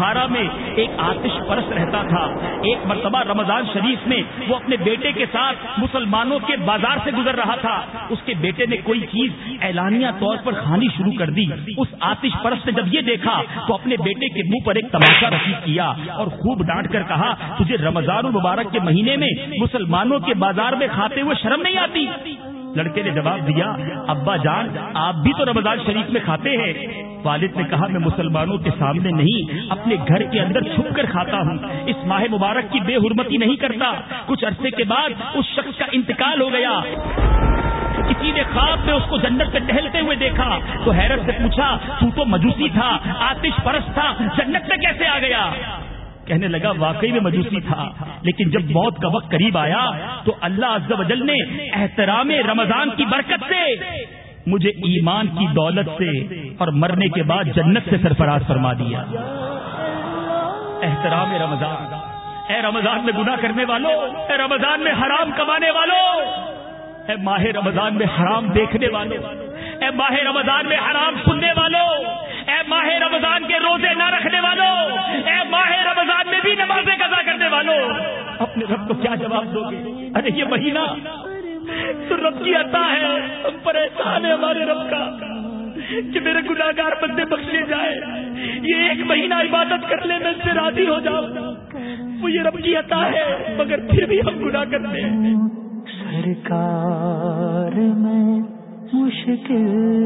بخارا میں ایک آتش پرست رہتا تھا۔ ایک مرتبہ رمضان شریف میں وہ اپنے بیٹے کے ساتھ مسلمانوں کے بازار سے گزر رہا تھا۔ اس کے بیٹے نے کوئی چیز اعلانیہ طور پر کھانی شروع کر دی۔ اس آتش پرست نے جب یہ دیکھا تو اپنے بیٹے کے منہ پر ایک تماشا رسید کیا اور خوب ڈانٹ کر کہا، تجھے رمضان المبارک کے مہینے میں مسلمانوں کے بازار میں کھاتے ہوئے شرم نہیں آتی؟ لڑکے نے جواب دیا، ابا جان، آپ بھی تو رمضان شریف میں کھاتے ہیں۔ والد نے کہا، میں مسلمانوں کے سامنے نہیں، اپنے گھر کے اندر چھپ کر کھاتا ہوں۔ اس ماہ مبارک کی بے حرمتی نہیں کرتا۔ کچھ عرصے کے بعد اس شخص کا انتقال ہو گیا۔ کسی نے خواب میں اس کو جنت پہ ٹہلتے ہوئے دیکھا۔ تو حیرت سے پوچھا، تو تو مجوسی تھا، آتش پرست تھا، جنت پہ کیسے آ گیا؟ کہنے لگا، واقعی میں مجوسی تھا، لیکن جب موت کا وقت قریب آیا، تو اللہ عز و جل نے احترام رمضان کی برکت سے مجھے ایمان کی دولت سے اور مرنے کے بعد جنت سے سرفراز فرما دیا۔ احترام رمضان۔ اے رمضان میں گناہ کرنے والوں، اے رمضان میں حرام کمانے والوں، اے ماہ رمضان میں حرام دیکھنے والوں، اے ماہ رمضان میں حرام سننے والوں، اے ماہ رمضان کے روزے نہ رکھنے والوں، اے ماہ رمضان میں بھی نمازیں قضا کرنے والوں۔ اپنے رب کو کیا جواب دو گے؟ ارے یہ مہینہ تو رب کی عطا ہے، ہم پریشان ہے ہمارے رب کا۔ کہ میرے گناگار بندے بخشے جائے یہ ایک مہینہ عبادت کر لے، میں سے راضی ہو جاؤں۔ وہ یہ رب کی عطا ہے، مگر پھر بھی ہم گناہ کرتے ہیں۔ سرکار میں مشکل